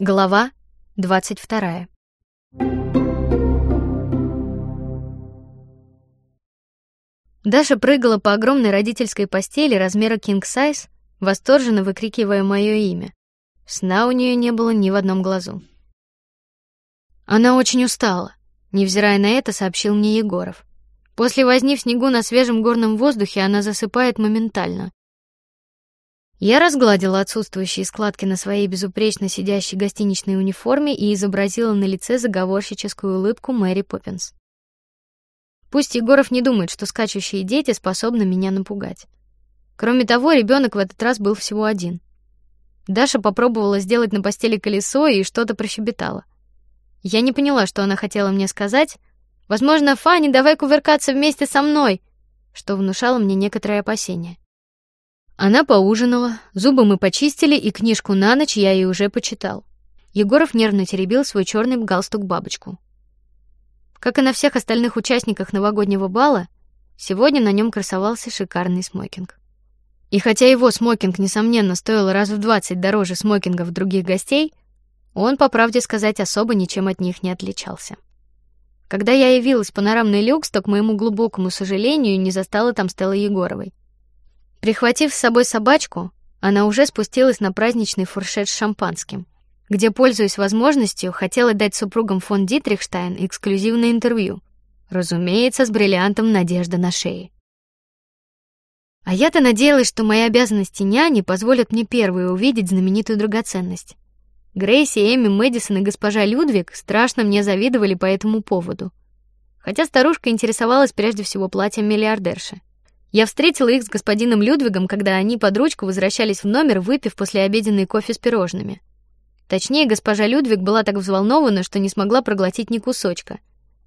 Глава двадцать вторая. Даша прыгала по огромной родительской постели размера king size, восторженно выкрикивая мое имя. Сна у нее не было ни в одном глазу. Она очень устала, невзирая на это, сообщил мне Егоров. После возни в снегу на свежем горном воздухе она засыпает моментально. Я разгладила отсутствующие складки на своей безупречно сидящей гостиничной униформе и изобразила на лице заговорщическую улыбку Мэри Поппинс. Пусть Егоров не думает, что скачущие дети способны меня напугать. Кроме того, ребенок в этот раз был всего один. Даша попробовала сделать на постели колесо и что-то прощебетала. Я не поняла, что она хотела мне сказать. Возможно, Фанни, давай кувыркаться вместе со мной, что внушало мне некоторое опасение. Она поужинала, зубы мы почистили, и книжку на ночь я ей уже почитал. Егоров нервно теребил свой черный галстук бабочку. Как и на всех остальных участниках новогоднего бала, сегодня на нем красовался шикарный смокинг. И хотя его смокинг несомненно стоил раз в двадцать дороже смокингов других гостей, он, по правде сказать, особо ничем от них не отличался. Когда я явилась в панорамный люкс, то к моему глубокому сожалению не застала там Стеллы Егоровой. Прихватив с собой собачку, она уже спустилась на праздничный фуршет с шампанским, где, пользуясь возможностью, хотела дать супругам фон Дитрихштайн эксклюзивное интервью, разумеется, с бриллиантом надежда на шее. А я-то надеялась, что мои обязанности няни позволят мне первой увидеть знаменитую драгоценность. Грейси, Эми, Мэдисон и госпожа Людвиг страшно мне завидовали по этому поводу, хотя старушка интересовалась прежде всего платьем миллиардерши. Я встретила их с господином Людвигом, когда они под ручку возвращались в номер, выпив после обеденный кофе с пирожными. Точнее, госпожа Людвиг была так взволнована, что не смогла проглотить ни кусочка.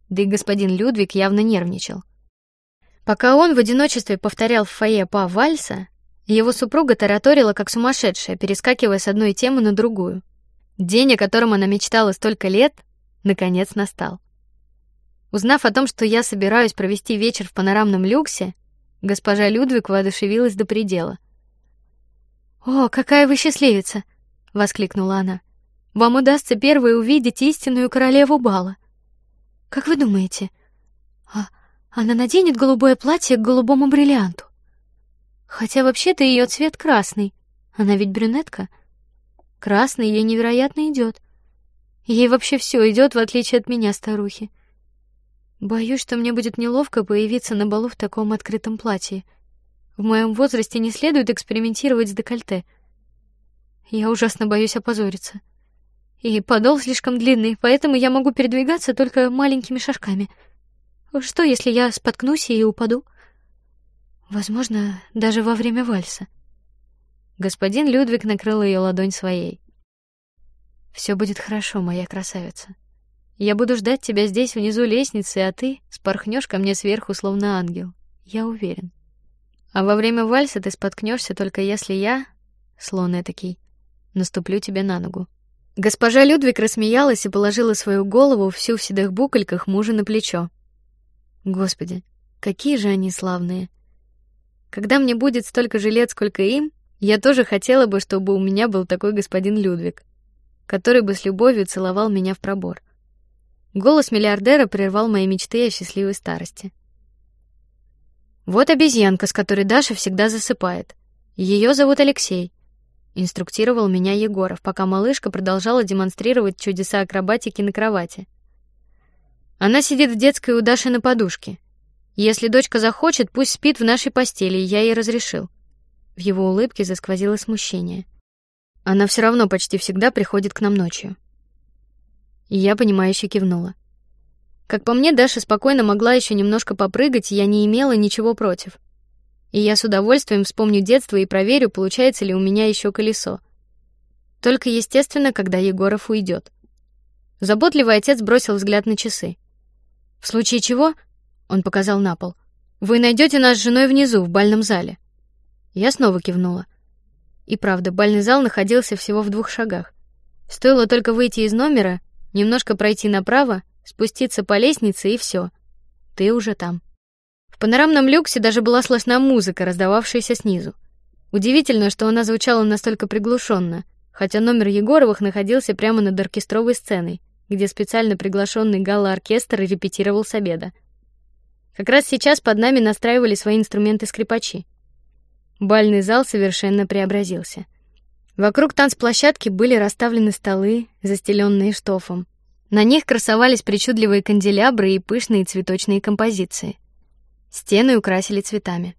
Да и господин Людвиг явно нервничал. Пока он в одиночестве повторял в фойе па вальса, его супруга тараторила как сумасшедшая, перескакивая с одной темы на другую. День, о котором она мечтала столько лет, наконец настал. Узнав о том, что я собираюсь провести вечер в панорамном люксе, Госпожа Людвиг воодушевилась до предела. О, какая вы счастливица! воскликнула она. Вам удастся первой увидеть истинную королеву бала. Как вы думаете, а она наденет голубое платье к голубому бриллианту? Хотя вообще-то ее цвет красный. Она ведь брюнетка. Красный ей невероятно идет. Ей вообще все идет, в отличие от меня, старухи. Боюсь, что мне будет неловко появиться на балу в таком открытом платье. В моем возрасте не следует экспериментировать с декольте. Я ужасно боюсь опозориться. И подол слишком длинный, поэтому я могу передвигаться только маленькими шажками. Что, если я споткнусь и упаду? Возможно, даже во время вальса. Господин Людвиг накрыл ее ладонь своей. Все будет хорошо, моя красавица. Я буду ждать тебя здесь внизу лестницы, а ты спорхнешь ко мне сверху, словно ангел. Я уверен. А во время вальса ты споткнешься только если я, слон этакий, наступлю тебе на ногу. Госпожа Людвиг рассмеялась и положила свою голову всю в седых букольках мужа на плечо. Господи, какие же они славные! Когда мне будет столько же лет, сколько им, я тоже хотела бы, чтобы у меня был такой господин Людвиг, который бы с любовью целовал меня в пробор. Голос миллиардера прервал мои мечты о счастливой старости. Вот обезьянка, с которой Даша всегда засыпает. Ее зовут Алексей. Инструктировал меня Егоров, пока малышка продолжала демонстрировать чудеса акробатики на кровати. Она сидит в детской у Даши на подушке. Если дочка захочет, пусть спит в нашей постели, я ей разрешил. В его улыбке засквозило смущение. Она все равно почти всегда приходит к нам ночью. Я понимающе кивнула. Как по мне, Даша спокойно могла еще немножко попрыгать, я не имела ничего против. И я с удовольствием вспомню детство и проверю, получается ли у меня еще колесо. Только естественно, когда Егоров уйдет. Заботливый отец бросил взгляд на часы. В случае чего, он показал на пол. Вы найдете нас с женой внизу в бальном зале. Я снова кивнула. И правда, бальный зал находился всего в двух шагах. Стоило только выйти из номера, Немножко пройти направо, спуститься по лестнице и все. Ты уже там. В панорамном люксе даже была слышна музыка, раздававшаяся снизу. Удивительно, что она звучала настолько приглушенно, хотя номер Егоровых находился прямо над оркестровой сценой, где специально приглашенный гала-оркестр репетировал с обеда. Как раз сейчас под нами настраивали свои инструменты скрипачи. Бальный зал совершенно преобразился. Вокруг танцплощадки были расставлены столы, застеленные штофом. На них красовались причудливые канделябры и пышные цветочные композиции. Стены украсили цветами.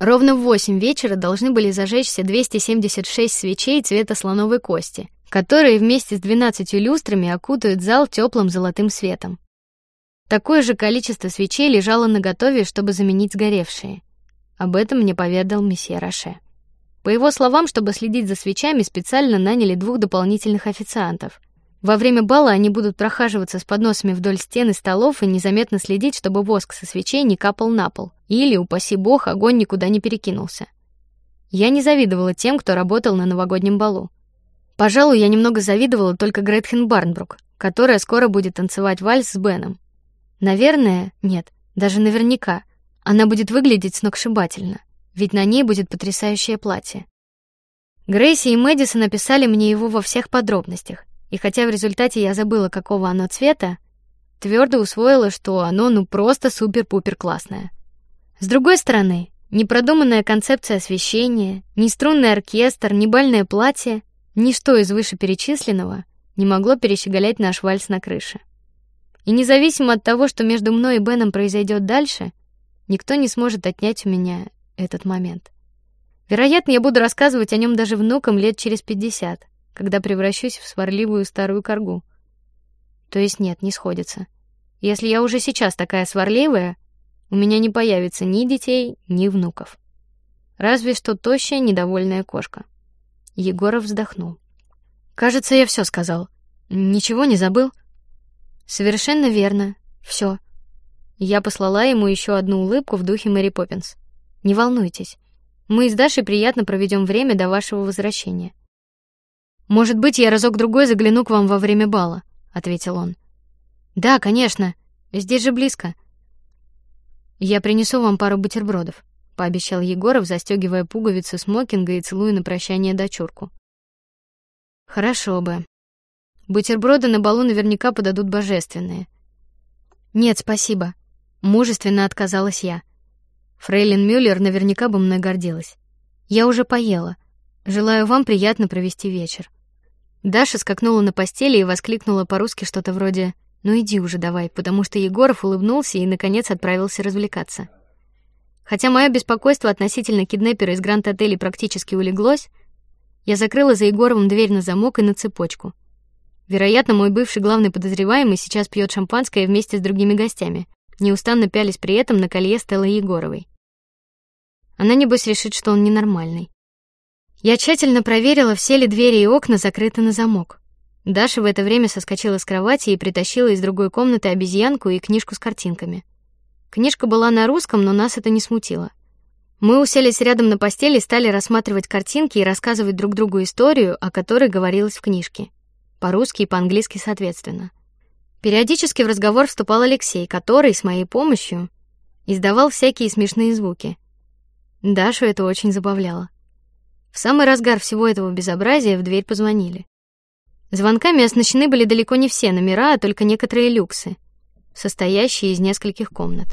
Ровно в восемь вечера должны были зажечься 276 свечей цвета слоновой кости, которые вместе с двенадцатью люстрами окутают зал теплым золотым светом. Такое же количество свечей лежало на готове, чтобы заменить сгоревшие. Об этом мне поведал месье Роше. По его словам, чтобы следить за свечами, специально наняли двух дополнительных официантов. Во время бала они будут прохаживаться с подносами вдоль стен и столов и незаметно следить, чтобы воск со свечей не капал на пол, или, упаси бог, огонь никуда не перекинулся. Я не завидовала тем, кто работал на новогоднем балу. Пожалуй, я немного завидовала только Гретхен Барнбрук, которая скоро будет танцевать вальс с Беном. Наверное, нет, даже наверняка, она будет выглядеть сногсшибательно, ведь на ней будет потрясающее платье. Грейси и Мэдисон написали мне его во всех подробностях, и хотя в результате я забыла, какого оно цвета, твердо усвоила, что оно ну просто супер-пупер классное. С другой стороны, непродуманная концепция освещения, ни струнный оркестр, ни бальное платье, ничто из вышеперечисленного не могло перещеголять наш вальс на крыше. И независимо от того, что между мной и Беном произойдет дальше, никто не сможет отнять у меня этот момент. Вероятно, я буду рассказывать о нем даже внукам лет через пятьдесят, когда превращусь в сварливую старую коргу. То есть нет, не сходится. Если я уже сейчас такая сварливая, у меня не появится ни детей, ни внуков. Разве что тощая недовольная кошка. Егоров вздохнул. Кажется, я все сказал. Ничего не забыл. Совершенно верно. Все. Я послала ему еще одну улыбку в духе Мэри Поппинс. Не волнуйтесь, мы с Дашей приятно проведем время до вашего возвращения. Может быть, я разок другой загляну к вам во время бала, ответил он. Да, конечно. Здесь же близко. Я принесу вам пару бутербродов, пообещал Егоров, застегивая пуговицы смокинга и целуя на прощание дочурку. Хорошо бы, Бутерброды на балу наверняка подадут божественные. Нет, спасибо. Мужественно отказалась я. Фрейлин Мюллер наверняка бы мной гордилась. Я уже поела. Желаю вам приятно провести вечер. Даша скакнула на постели и воскликнула по-русски что-то вроде: "Ну иди уже давай", потому что Егоров улыбнулся и наконец отправился развлекаться. Хотя мое беспокойство относительно киднепера из Гранд-отеля практически улеглось, я закрыла за Егоровым дверь на замок и на цепочку. Вероятно, мой бывший главный подозреваемый сейчас пьет шампанское вместе с другими гостями, неустанно пялись при этом на колье Стеллы Егоровой. Она небось решит, что он ненормальный. Я тщательно проверила, все ли двери и окна закрыты на замок. Даша в это время соскочила с кровати и притащила из другой комнаты обезьянку и книжку с картинками. Книжка была на русском, но нас это не смутило. Мы уселись рядом на постели и стали рассматривать картинки и рассказывать друг другу историю, о которой говорилось в книжке по-русски и по-английски соответственно. Периодически в разговор вступал Алексей, который с моей помощью издавал всякие смешные звуки. Дашу это очень забавляло. В самый разгар всего этого безобразия в дверь позвонили. Звонками оснащены были далеко не все номера, а только некоторые люксы, состоящие из нескольких комнат.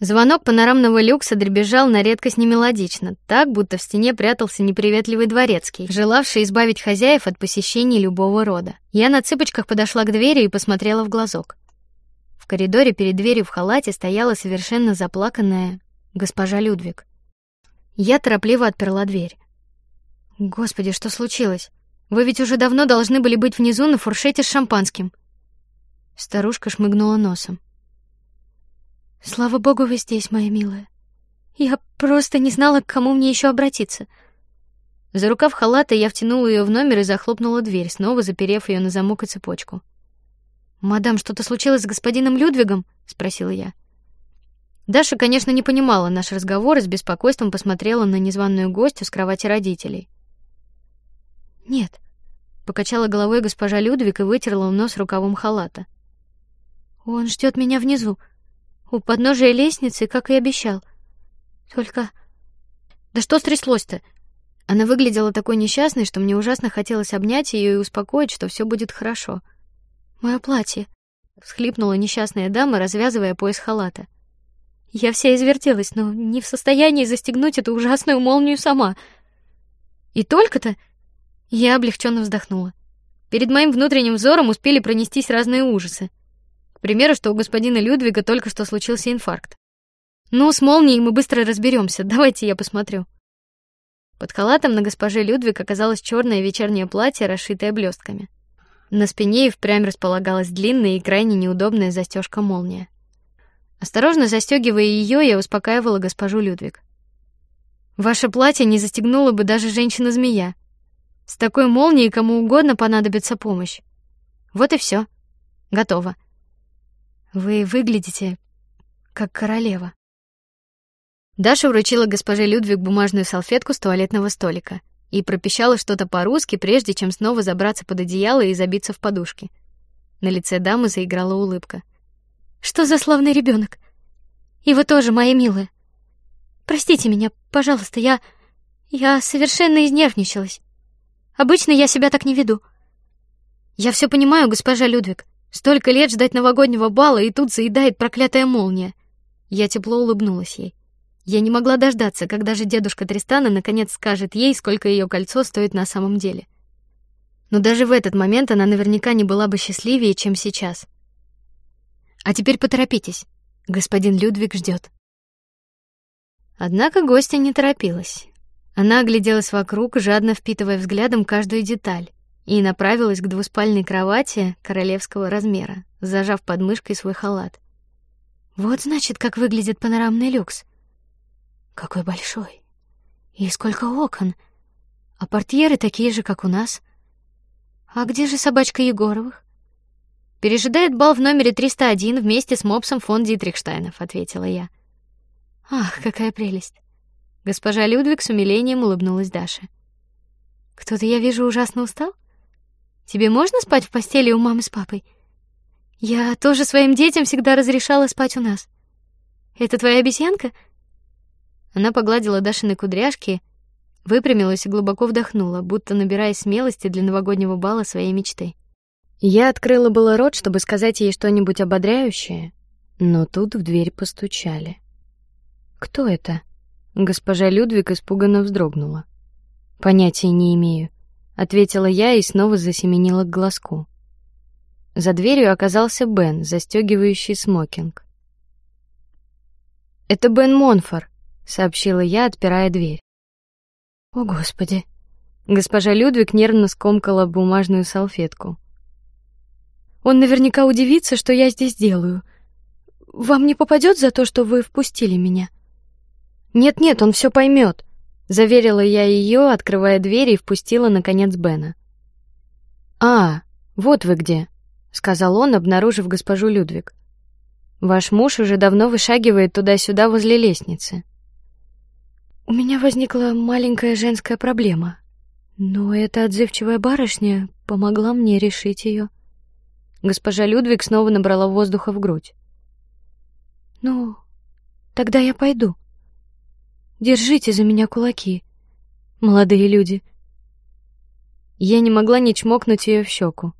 Звонок панорамного люкса дребезжал на редкость немелодично, так будто в стене прятался неприветливый дворецкий, желавший избавить хозяев от посещений любого рода. Я на цыпочках подошла к двери и посмотрела в глазок. В коридоре перед дверью в халате стояла совершенно заплаканная госпожа Людвиг. Я торопливо отперла дверь. Господи, что случилось? Вы ведь уже давно должны были быть внизу на фуршете с шампанским. Старушка шмыгнула носом. Слава богу, вы здесь, моя милая. Я просто не знала, к кому мне еще обратиться. За рукав халата я втянула ее в номер и захлопнула дверь, снова заперев ее на замок и цепочку. Мадам, что-то случилось с господином Людвигом? спросила я. Даша, конечно, не понимала наш разговор и с беспокойством посмотрела на незваную гостью с кровати родителей. Нет, покачала головой госпожа Людвиг и вытерла нос рукавом халата. Он ждет меня внизу у подножия лестницы, как и обещал. Только... Да что стряслось-то? Она выглядела такой несчастной, что мне ужасно хотелось обнять ее и успокоить, что все будет хорошо. Мое платье, всхлипнула несчастная дама, развязывая пояс халата. Я вся извертелась, но не в состоянии застегнуть эту ужасную молнию сама. И только-то я облегченно вздохнула. Перед моим внутренним взором успели пронестись разные ужасы. К примеру, что у господина Людвига только что случился инфаркт. Ну, с молнией мы быстро разберемся. Давайте я посмотрю. Под халатом на госпоже Людвиг оказалось черное вечернее платье, расшитое блестками. На спине и впрямь располагалась длинная и крайне неудобная застежка молния. Осторожно застегивая ее, я успокаивала госпожу Людвиг. Ваше платье не застегнула бы даже женщина-змея. С такой молнией кому угодно понадобится помощь. Вот и все. Готово. Вы выглядите как королева. Даша вручила госпоже Людвиг бумажную салфетку с туалетного столика и пропищала что-то по-русски, прежде чем снова забраться под одеяло и забиться в подушки. На лице дамы заиграла улыбка. Что за славный ребенок? И вы тоже, моя милая. Простите меня, пожалуйста, я я совершенно изнервничалась. Обычно я себя так не веду. Я все понимаю, госпожа Людвиг. Столько лет ждать новогоднего бала, и тут заедает проклятая молния. Я тепло улыбнулась ей. Я не могла дождаться, когда же дедушка Тристана наконец скажет ей, сколько ее кольцо стоит на самом деле. Но даже в этот момент она наверняка не была бы счастливее, чем сейчас. А теперь поторопитесь, господин Людвиг ждет. Однако гостья не торопилась. Она огляделась вокруг, жадно впитывая взглядом каждую деталь, и направилась к двуспальной кровати королевского размера, зажав под мышкой свой халат. Вот значит, как выглядит панорамный люкс. Какой большой! И сколько окон! А портьеры такие же, как у нас. А где же собачка Егоровых? Пережидает бал в номере 301 вместе с мопсом фон Дитрихштайнов, ответила я. Ах, какая прелесть! Госпожа Людвиг с умилением улыбнулась Даше. Кто-то, я вижу, ужасно устал. Тебе можно спать в постели у мамы с папой? Я тоже своим детям всегда разрешала спать у нас. Это твоя обезьянка? Она погладила Дашины кудряшки, выпрямилась и глубоко вдохнула, будто набирая смелости для новогоднего бала своей мечты. Я открыла было рот, чтобы сказать ей что-нибудь ободряющее, но тут в дверь постучали. Кто это? Госпожа Людвиг испуганно вздрогнула. Понятия не имею, ответила я и снова засеменила к глазку. За дверью оказался Бен, застегивающий смокинг. Это Бен Монфор, сообщила я, отпирая дверь. О господи! Госпожа Людвиг нервно скомкала бумажную салфетку. Он наверняка удивится, что я здесь делаю. Вам не попадет за то, что вы впустили меня? Нет, нет, он все поймет, заверила я ее, открывая дверь и впустила наконец Бена. А, вот вы где, сказал он, обнаружив госпожу Людвиг. Ваш муж уже давно вышагивает туда-сюда возле лестницы. У меня возникла маленькая женская проблема, но эта отзывчивая барышня помогла мне решить ее. Госпожа Людвиг снова набрала воздуха в грудь. Ну, тогда я пойду. Держите за меня кулаки, молодые люди. Я не могла не чмокнуть ее в щеку.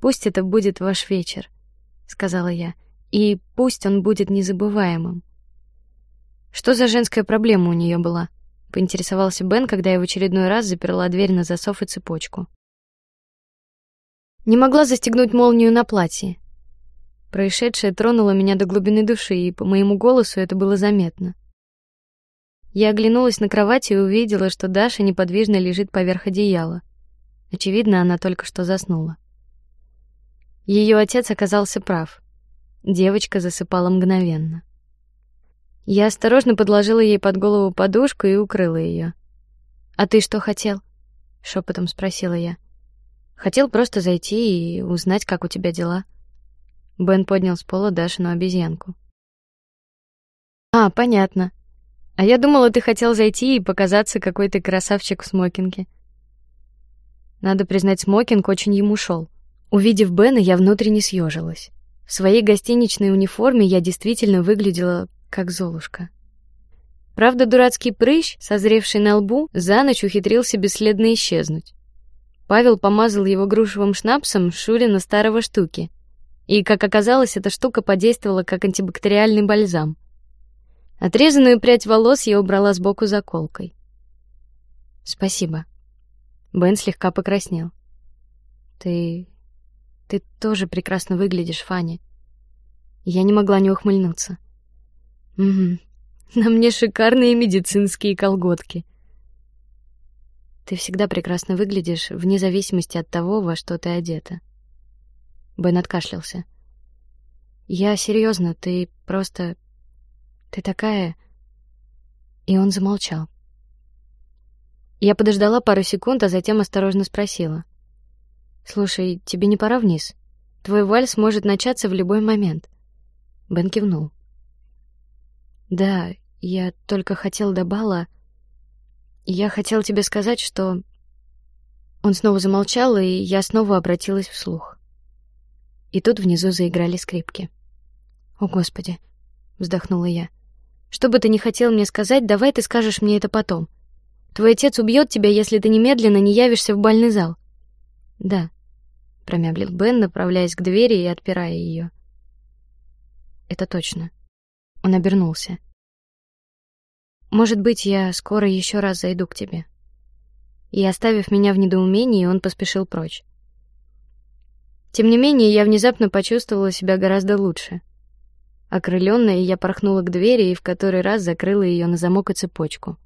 Пусть это будет ваш вечер, сказала я, и пусть он будет незабываемым. Что за женская проблема у нее была? Поинтересовался Бен, когда я в очередной раз заперла дверь на засов и цепочку. Не могла застегнуть молнию на платье. Происшедшее тронуло меня до глубины души, и по моему голосу это было заметно. Я оглянулась на кровать и увидела, что Даша неподвижно лежит поверх одеяла. Очевидно, она только что заснула. Ее отец оказался прав. Девочка засыпала мгновенно. Я осторожно подложила ей под голову подушку и укрыла ее. А ты что хотел? Шепотом спросила я. Хотел просто зайти и узнать, как у тебя дела. Бен поднял с пола Дашину обезьянку. А, понятно. А я думала, ты хотел зайти и показаться какой то красавчик в смокинге. Надо признать, смокинг очень ему шел. Увидев Бена, я внутренне съежилась. В своей гостиничной униформе я действительно выглядела как Золушка. Правда, дурацкий прыщ, созревший на лбу, за ночь ухитрился бесследно исчезнуть. Павел помазал его грушевым шнапсом Шурина старого штуки, и, как оказалось, эта штука подействовала как антибактериальный бальзам. Отрезанную прядь волос я убрала сбоку заколкой. Спасибо. Бен слегка покраснел. Ты, ты тоже прекрасно выглядишь, Фанни. Я не могла не ухмыльнуться. Угу. На мне шикарные медицинские колготки. Ты всегда прекрасно выглядишь, вне зависимости от того, во что ты одета. Бен откашлялся. Я серьезно, ты просто, ты такая. И он замолчал. Я подождала пару секунд, а затем осторожно спросила: "Слушай, тебе не пора вниз? Твой вальс может начаться в любой момент". Бен кивнул. Да, я только хотел до бала. Я хотел тебе сказать, что он снова замолчал, и я снова обратилась вслух. И тут внизу заиграли скрипки. О, господи, вздохнула я. Что бы ты ни хотел мне сказать, давай ты скажешь мне это потом. Твой отец убьет тебя, если ты немедленно не явишься в бальный зал. Да, промямлил Бен, направляясь к двери и отпирая ее. Это точно. Он обернулся. Может быть, я скоро еще раз зайду к тебе. И оставив меня в недоумении, он поспешил прочь. Тем не менее, я внезапно почувствовала себя гораздо лучше. Окрыленная, я порхнула к двери и в который раз закрыла ее на замок и цепочку.